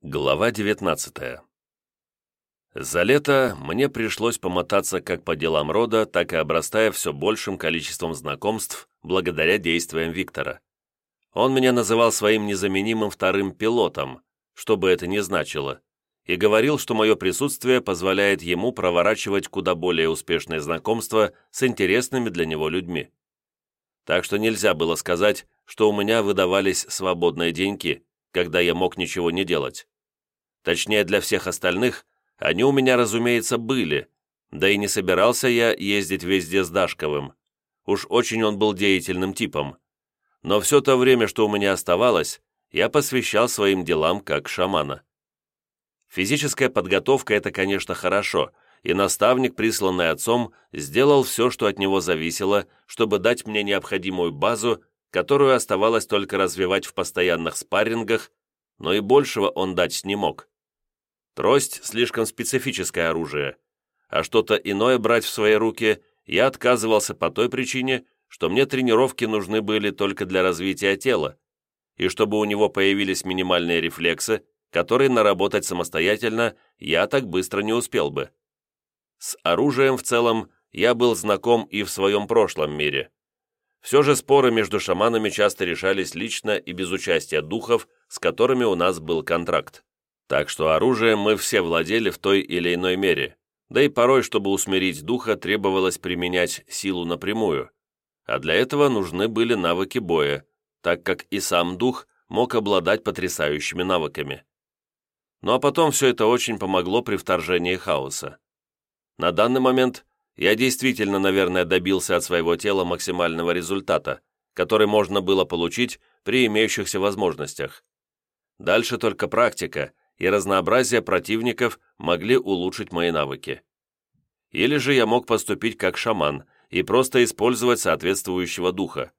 Глава 19 За лето мне пришлось помотаться как по делам рода, так и обрастая все большим количеством знакомств благодаря действиям Виктора. Он меня называл своим незаменимым вторым пилотом, что бы это ни значило, и говорил, что мое присутствие позволяет ему проворачивать куда более успешные знакомства с интересными для него людьми. Так что нельзя было сказать, что у меня выдавались свободные деньки – когда я мог ничего не делать. Точнее, для всех остальных они у меня, разумеется, были, да и не собирался я ездить везде с Дашковым. Уж очень он был деятельным типом. Но все то время, что у меня оставалось, я посвящал своим делам как шамана. Физическая подготовка – это, конечно, хорошо, и наставник, присланный отцом, сделал все, что от него зависело, чтобы дать мне необходимую базу которую оставалось только развивать в постоянных спаррингах, но и большего он дать не мог. Трость – слишком специфическое оружие, а что-то иное брать в свои руки я отказывался по той причине, что мне тренировки нужны были только для развития тела, и чтобы у него появились минимальные рефлексы, которые наработать самостоятельно я так быстро не успел бы. С оружием в целом я был знаком и в своем прошлом мире. Все же споры между шаманами часто решались лично и без участия духов, с которыми у нас был контракт. Так что оружием мы все владели в той или иной мере, да и порой, чтобы усмирить духа, требовалось применять силу напрямую, а для этого нужны были навыки боя, так как и сам дух мог обладать потрясающими навыками. Ну а потом все это очень помогло при вторжении хаоса. На данный момент я действительно, наверное, добился от своего тела максимального результата, который можно было получить при имеющихся возможностях. Дальше только практика и разнообразие противников могли улучшить мои навыки. Или же я мог поступить как шаман и просто использовать соответствующего духа.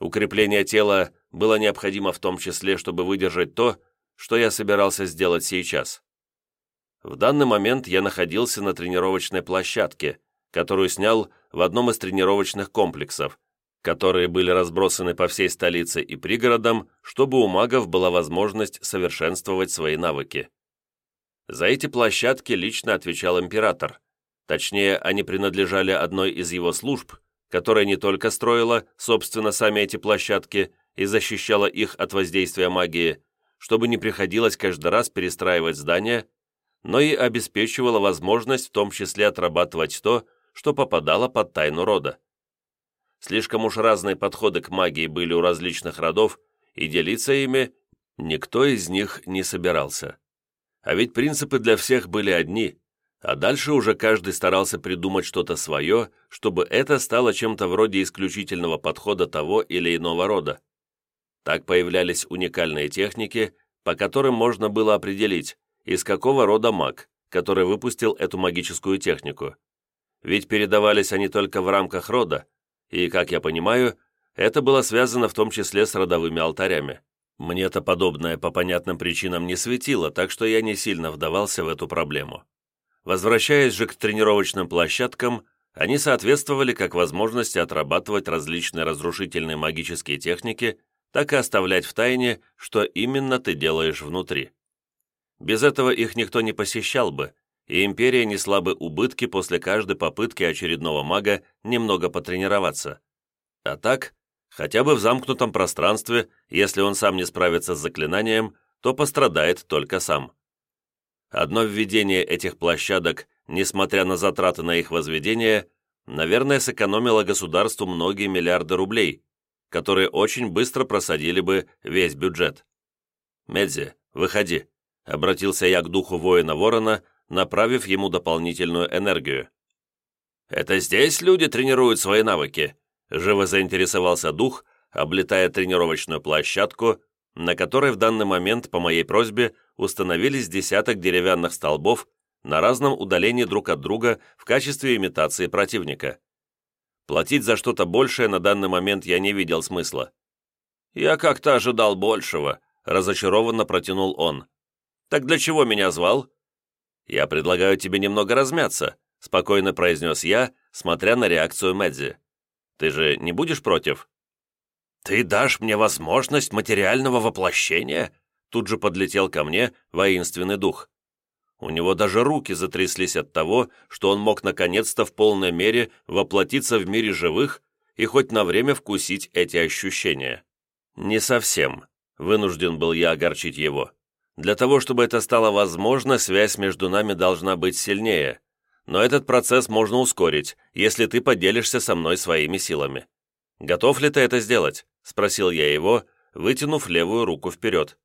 Укрепление тела было необходимо в том числе, чтобы выдержать то, что я собирался сделать сейчас. В данный момент я находился на тренировочной площадке, которую снял в одном из тренировочных комплексов, которые были разбросаны по всей столице и пригородам, чтобы у магов была возможность совершенствовать свои навыки. За эти площадки лично отвечал император. Точнее, они принадлежали одной из его служб, которая не только строила, собственно, сами эти площадки и защищала их от воздействия магии, чтобы не приходилось каждый раз перестраивать здания но и обеспечивала возможность в том числе отрабатывать то, что попадало под тайну рода. Слишком уж разные подходы к магии были у различных родов, и делиться ими никто из них не собирался. А ведь принципы для всех были одни, а дальше уже каждый старался придумать что-то свое, чтобы это стало чем-то вроде исключительного подхода того или иного рода. Так появлялись уникальные техники, по которым можно было определить, из какого рода маг, который выпустил эту магическую технику. Ведь передавались они только в рамках рода, и, как я понимаю, это было связано в том числе с родовыми алтарями. Мне-то подобное по понятным причинам не светило, так что я не сильно вдавался в эту проблему. Возвращаясь же к тренировочным площадкам, они соответствовали как возможности отрабатывать различные разрушительные магические техники, так и оставлять в тайне, что именно ты делаешь внутри. Без этого их никто не посещал бы, и империя несла бы убытки после каждой попытки очередного мага немного потренироваться. А так, хотя бы в замкнутом пространстве, если он сам не справится с заклинанием, то пострадает только сам. Одно введение этих площадок, несмотря на затраты на их возведение, наверное, сэкономило государству многие миллиарды рублей, которые очень быстро просадили бы весь бюджет. «Медзи, выходи», обратился я к духу воина Ворона, направив ему дополнительную энергию. «Это здесь люди тренируют свои навыки?» Живо заинтересовался дух, облетая тренировочную площадку, на которой в данный момент, по моей просьбе, установились десяток деревянных столбов на разном удалении друг от друга в качестве имитации противника. Платить за что-то большее на данный момент я не видел смысла. «Я как-то ожидал большего», — разочарованно протянул он. «Так для чего меня звал?» «Я предлагаю тебе немного размяться», — спокойно произнес я, смотря на реакцию Мэдзи. «Ты же не будешь против?» «Ты дашь мне возможность материального воплощения?» тут же подлетел ко мне воинственный дух. У него даже руки затряслись от того, что он мог наконец-то в полной мере воплотиться в мире живых и хоть на время вкусить эти ощущения. Не совсем. Вынужден был я огорчить его. Для того, чтобы это стало возможно, связь между нами должна быть сильнее. Но этот процесс можно ускорить, если ты поделишься со мной своими силами. Готов ли ты это сделать? Спросил я его, вытянув левую руку вперед.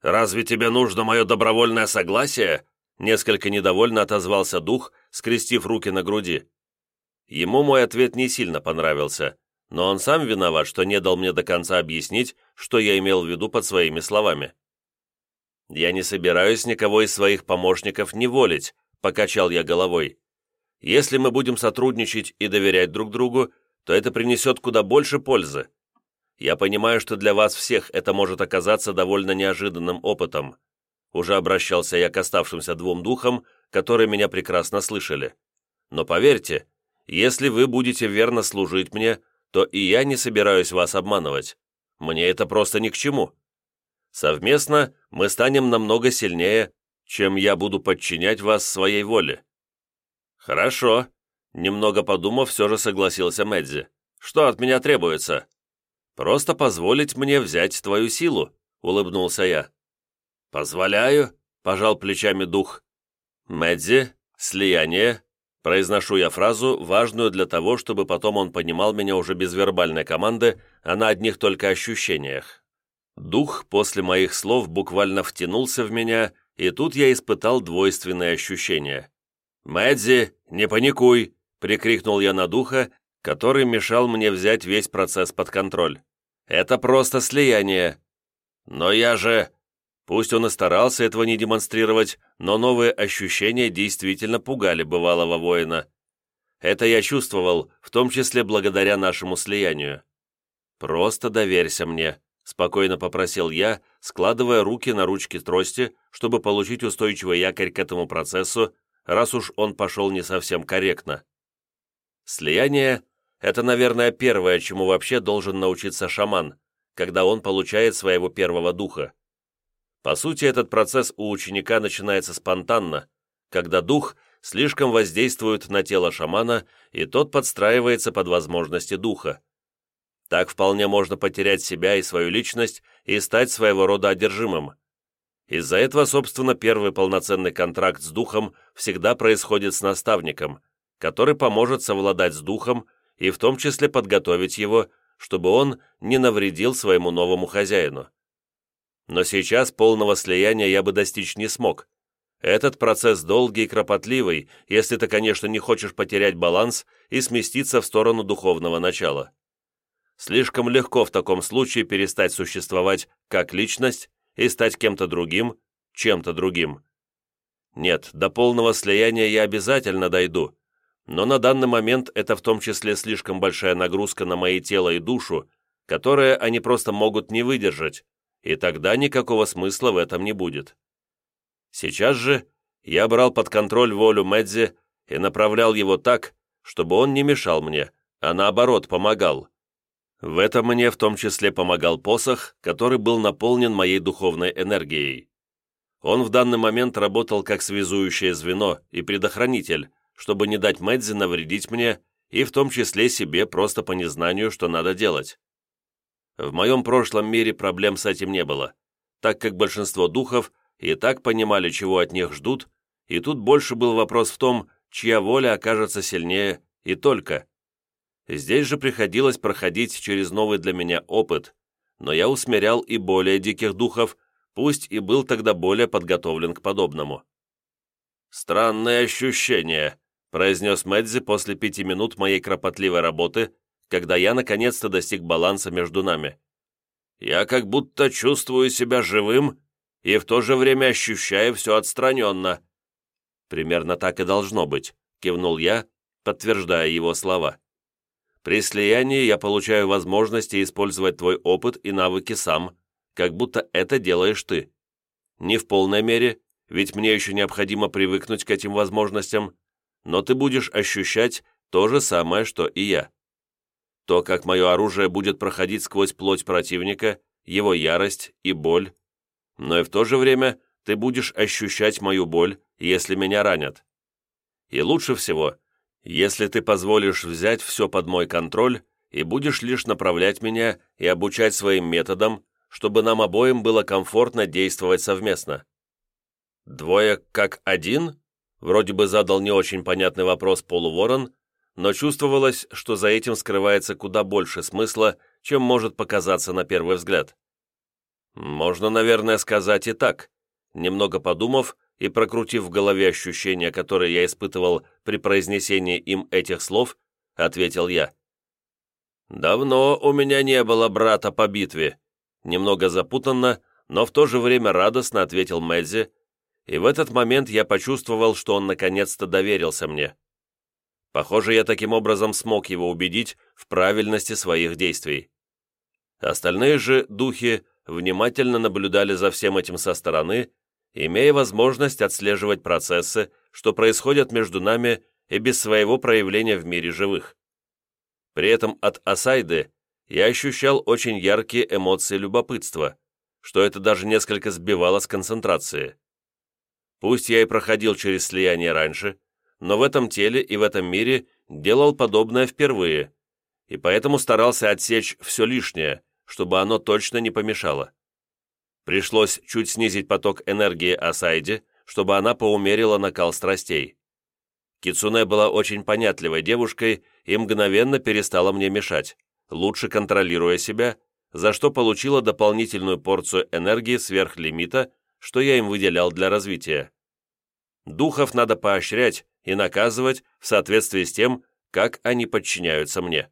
«Разве тебе нужно мое добровольное согласие?» Несколько недовольно отозвался дух, скрестив руки на груди. Ему мой ответ не сильно понравился, но он сам виноват, что не дал мне до конца объяснить, что я имел в виду под своими словами. «Я не собираюсь никого из своих помощников неволить», — покачал я головой. «Если мы будем сотрудничать и доверять друг другу, то это принесет куда больше пользы. Я понимаю, что для вас всех это может оказаться довольно неожиданным опытом. Уже обращался я к оставшимся двум духам, которые меня прекрасно слышали. Но поверьте, если вы будете верно служить мне, то и я не собираюсь вас обманывать. Мне это просто ни к чему. Совместно мы станем намного сильнее, чем я буду подчинять вас своей воле». «Хорошо», — немного подумав, все же согласился Мэдзи. «Что от меня требуется?» «Просто позволить мне взять твою силу», — улыбнулся я. «Позволяю», — пожал плечами дух. «Мэдзи, слияние, Произношу я фразу, важную для того, чтобы потом он понимал меня уже без вербальной команды, а на одних только ощущениях. Дух после моих слов буквально втянулся в меня, и тут я испытал двойственные ощущения. «Мэдзи, не паникуй!» — прикрикнул я на духа, который мешал мне взять весь процесс под контроль. «Это просто слияние!» «Но я же...» Пусть он и старался этого не демонстрировать, но новые ощущения действительно пугали бывалого воина. Это я чувствовал, в том числе благодаря нашему слиянию. «Просто доверься мне», — спокойно попросил я, складывая руки на ручки трости, чтобы получить устойчивый якорь к этому процессу, раз уж он пошел не совсем корректно. Слияние — это, наверное, первое, чему вообще должен научиться шаман, когда он получает своего первого духа. По сути, этот процесс у ученика начинается спонтанно, когда дух слишком воздействует на тело шамана, и тот подстраивается под возможности духа. Так вполне можно потерять себя и свою личность и стать своего рода одержимым. Из-за этого, собственно, первый полноценный контракт с духом всегда происходит с наставником, который поможет совладать с духом и в том числе подготовить его, чтобы он не навредил своему новому хозяину. Но сейчас полного слияния я бы достичь не смог. Этот процесс долгий и кропотливый, если ты, конечно, не хочешь потерять баланс и сместиться в сторону духовного начала. Слишком легко в таком случае перестать существовать как личность и стать кем-то другим, чем-то другим. Нет, до полного слияния я обязательно дойду, но на данный момент это в том числе слишком большая нагрузка на мои тело и душу, которые они просто могут не выдержать, и тогда никакого смысла в этом не будет. Сейчас же я брал под контроль волю Мэдзи и направлял его так, чтобы он не мешал мне, а наоборот помогал. В этом мне в том числе помогал посох, который был наполнен моей духовной энергией. Он в данный момент работал как связующее звено и предохранитель, чтобы не дать Мэдзи навредить мне и в том числе себе просто по незнанию, что надо делать. В моем прошлом мире проблем с этим не было, так как большинство духов и так понимали, чего от них ждут, и тут больше был вопрос в том, чья воля окажется сильнее и только. Здесь же приходилось проходить через новый для меня опыт, но я усмирял и более диких духов, пусть и был тогда более подготовлен к подобному. «Странное ощущение», — произнес Мэдзи после пяти минут моей кропотливой работы, когда я наконец-то достиг баланса между нами. Я как будто чувствую себя живым и в то же время ощущаю все отстраненно. Примерно так и должно быть, кивнул я, подтверждая его слова. При слиянии я получаю возможности использовать твой опыт и навыки сам, как будто это делаешь ты. Не в полной мере, ведь мне еще необходимо привыкнуть к этим возможностям, но ты будешь ощущать то же самое, что и я. То, как мое оружие будет проходить сквозь плоть противника, его ярость и боль. но и в то же время ты будешь ощущать мою боль, если меня ранят. И лучше всего, если ты позволишь взять все под мой контроль и будешь лишь направлять меня и обучать своим методам, чтобы нам обоим было комфортно действовать совместно. Двое как один? Вроде бы задал не очень понятный вопрос полуворон, но чувствовалось, что за этим скрывается куда больше смысла, чем может показаться на первый взгляд. Можно, наверное, сказать и так. Немного подумав и прокрутив в голове ощущения, которые я испытывал при произнесении им этих слов, ответил я. «Давно у меня не было брата по битве», немного запутанно, но в то же время радостно ответил Мэдзи, и в этот момент я почувствовал, что он наконец-то доверился мне. Похоже, я таким образом смог его убедить в правильности своих действий. Остальные же духи внимательно наблюдали за всем этим со стороны, имея возможность отслеживать процессы, что происходят между нами и без своего проявления в мире живых. При этом от Асайды я ощущал очень яркие эмоции любопытства, что это даже несколько сбивало с концентрации. Пусть я и проходил через слияние раньше, но в этом теле и в этом мире делал подобное впервые, и поэтому старался отсечь все лишнее, чтобы оно точно не помешало. Пришлось чуть снизить поток энергии Асайде, чтобы она поумерила накал страстей. Кицуне была очень понятливой девушкой и мгновенно перестала мне мешать, лучше контролируя себя, за что получила дополнительную порцию энергии сверх лимита, что я им выделял для развития. Духов надо поощрять и наказывать в соответствии с тем, как они подчиняются мне.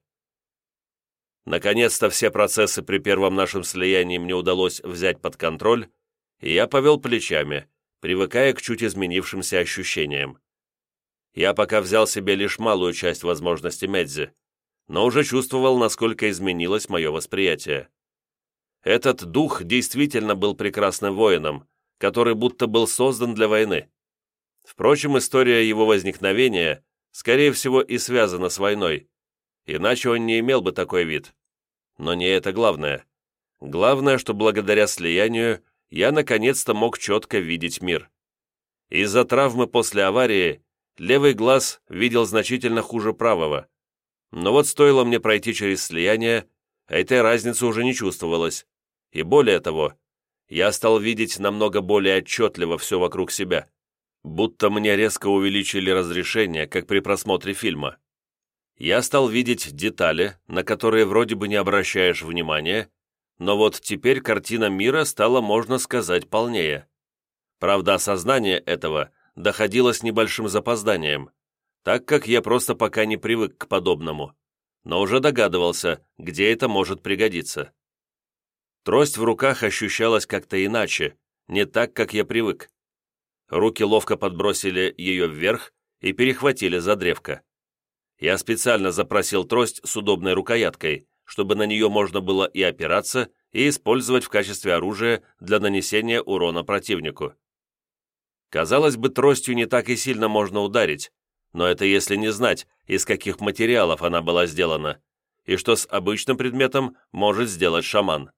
Наконец-то все процессы при первом нашем слиянии мне удалось взять под контроль, и я повел плечами, привыкая к чуть изменившимся ощущениям. Я пока взял себе лишь малую часть возможностей Медзи, но уже чувствовал, насколько изменилось мое восприятие. Этот дух действительно был прекрасным воином, который будто был создан для войны. Впрочем, история его возникновения, скорее всего, и связана с войной, иначе он не имел бы такой вид. Но не это главное. Главное, что благодаря слиянию я наконец-то мог четко видеть мир. Из-за травмы после аварии левый глаз видел значительно хуже правого. Но вот стоило мне пройти через слияние, а этой разницы уже не чувствовалось. И более того, я стал видеть намного более отчетливо все вокруг себя. Будто мне резко увеличили разрешение, как при просмотре фильма я стал видеть детали, на которые вроде бы не обращаешь внимания, но вот теперь картина мира стала, можно сказать, полнее. Правда, осознание этого доходило с небольшим запозданием, так как я просто пока не привык к подобному, но уже догадывался, где это может пригодиться. Трость в руках ощущалась как-то иначе, не так, как я привык. Руки ловко подбросили ее вверх и перехватили за древко. Я специально запросил трость с удобной рукояткой, чтобы на нее можно было и опираться, и использовать в качестве оружия для нанесения урона противнику. Казалось бы, тростью не так и сильно можно ударить, но это если не знать, из каких материалов она была сделана, и что с обычным предметом может сделать шаман.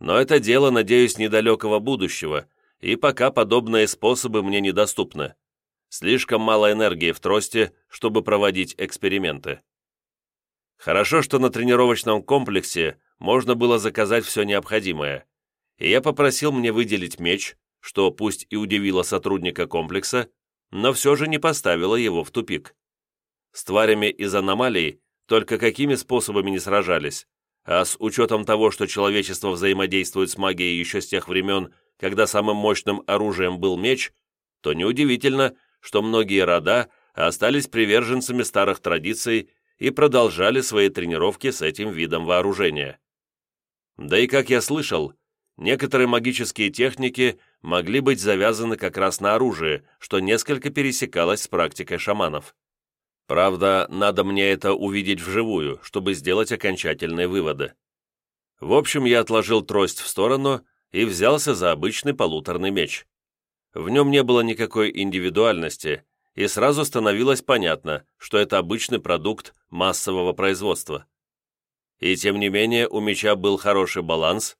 Но это дело, надеюсь, недалекого будущего, и пока подобные способы мне недоступны. Слишком мало энергии в трости, чтобы проводить эксперименты. Хорошо, что на тренировочном комплексе можно было заказать все необходимое, и я попросил мне выделить меч, что пусть и удивило сотрудника комплекса, но все же не поставило его в тупик. С тварями из аномалий только какими способами не сражались, а с учетом того, что человечество взаимодействует с магией еще с тех времен, когда самым мощным оружием был меч, то неудивительно, что многие рода остались приверженцами старых традиций и продолжали свои тренировки с этим видом вооружения. Да и, как я слышал, некоторые магические техники могли быть завязаны как раз на оружие, что несколько пересекалось с практикой шаманов. Правда, надо мне это увидеть вживую, чтобы сделать окончательные выводы. В общем, я отложил трость в сторону и взялся за обычный полуторный меч. В нем не было никакой индивидуальности, и сразу становилось понятно, что это обычный продукт массового производства. И тем не менее у меча был хороший баланс,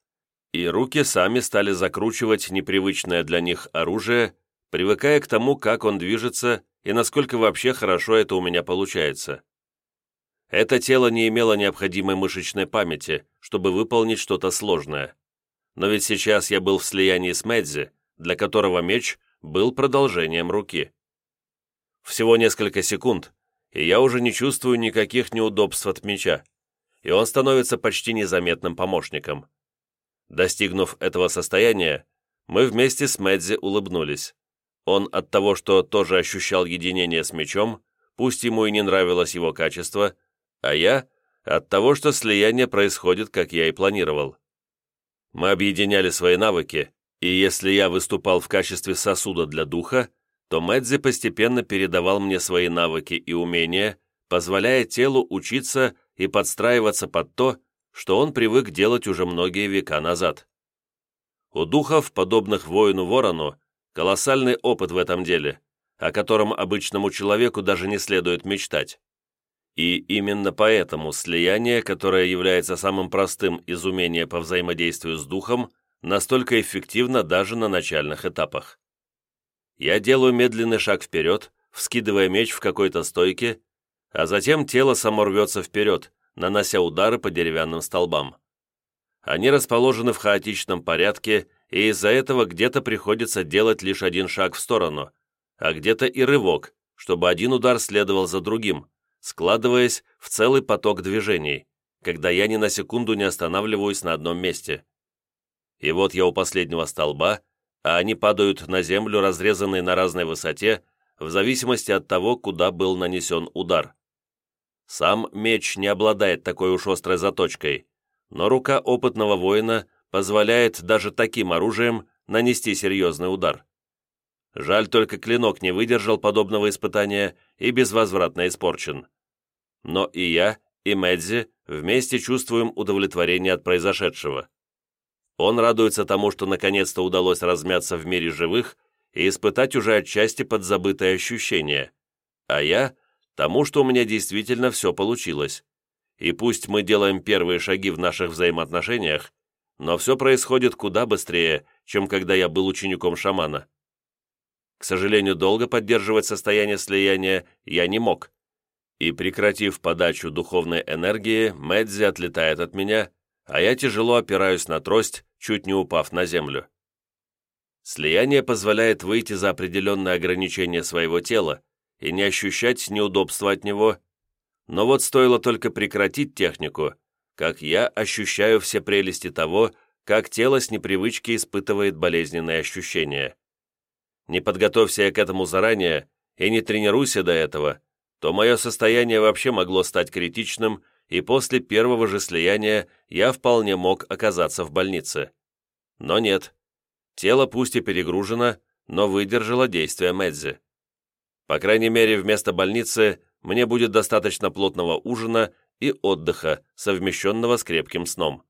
и руки сами стали закручивать непривычное для них оружие, привыкая к тому, как он движется и насколько вообще хорошо это у меня получается. Это тело не имело необходимой мышечной памяти, чтобы выполнить что-то сложное. Но ведь сейчас я был в слиянии с Мэдзи, для которого меч был продолжением руки. Всего несколько секунд, и я уже не чувствую никаких неудобств от меча, и он становится почти незаметным помощником. Достигнув этого состояния, мы вместе с Мэдзи улыбнулись. Он от того, что тоже ощущал единение с мечом, пусть ему и не нравилось его качество, а я — от того, что слияние происходит, как я и планировал. Мы объединяли свои навыки, и если я выступал в качестве сосуда для духа, то Мэдзи постепенно передавал мне свои навыки и умения, позволяя телу учиться и подстраиваться под то, что он привык делать уже многие века назад. У духов, подобных воину-ворону, колоссальный опыт в этом деле, о котором обычному человеку даже не следует мечтать. И именно поэтому слияние, которое является самым простым из умения по взаимодействию с духом, настолько эффективно даже на начальных этапах. Я делаю медленный шаг вперед, вскидывая меч в какой-то стойке, а затем тело само рвется вперед, нанося удары по деревянным столбам. Они расположены в хаотичном порядке, и из-за этого где-то приходится делать лишь один шаг в сторону, а где-то и рывок, чтобы один удар следовал за другим, складываясь в целый поток движений, когда я ни на секунду не останавливаюсь на одном месте. И вот я у последнего столба, а они падают на землю, разрезанные на разной высоте, в зависимости от того, куда был нанесен удар. Сам меч не обладает такой уж острой заточкой, но рука опытного воина позволяет даже таким оружием нанести серьезный удар. Жаль только клинок не выдержал подобного испытания и безвозвратно испорчен. Но и я, и Мэдзи вместе чувствуем удовлетворение от произошедшего. Он радуется тому, что наконец-то удалось размяться в мире живых и испытать уже отчасти подзабытые ощущения, а я тому, что у меня действительно все получилось. И пусть мы делаем первые шаги в наших взаимоотношениях, но все происходит куда быстрее, чем когда я был учеником шамана. К сожалению, долго поддерживать состояние слияния я не мог. И, прекратив подачу духовной энергии, Мэдзи отлетает от меня, а я тяжело опираюсь на трость, чуть не упав на землю. Слияние позволяет выйти за определенные ограничения своего тела, и не ощущать неудобства от него, но вот стоило только прекратить технику, как я ощущаю все прелести того, как тело с непривычки испытывает болезненные ощущения. Не подготовься я к этому заранее и не тренируйся до этого, то мое состояние вообще могло стать критичным, и после первого же слияния я вполне мог оказаться в больнице. Но нет. Тело пусть и перегружено, но выдержало действие Мэдзи. По крайней мере, вместо больницы мне будет достаточно плотного ужина и отдыха, совмещенного с крепким сном.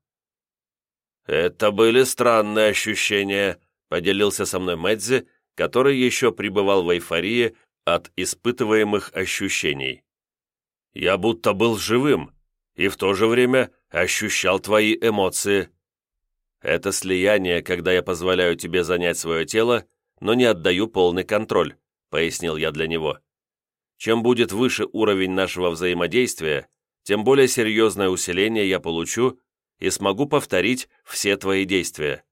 «Это были странные ощущения», — поделился со мной Мэдзи, который еще пребывал в эйфории от испытываемых ощущений. «Я будто был живым и в то же время ощущал твои эмоции. Это слияние, когда я позволяю тебе занять свое тело, но не отдаю полный контроль пояснил я для него. Чем будет выше уровень нашего взаимодействия, тем более серьезное усиление я получу и смогу повторить все твои действия.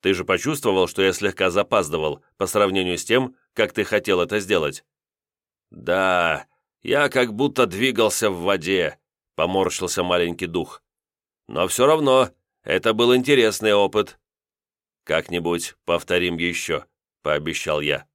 Ты же почувствовал, что я слегка запаздывал по сравнению с тем, как ты хотел это сделать?» «Да, я как будто двигался в воде», — поморщился маленький дух. «Но все равно, это был интересный опыт». «Как-нибудь повторим еще», — пообещал я.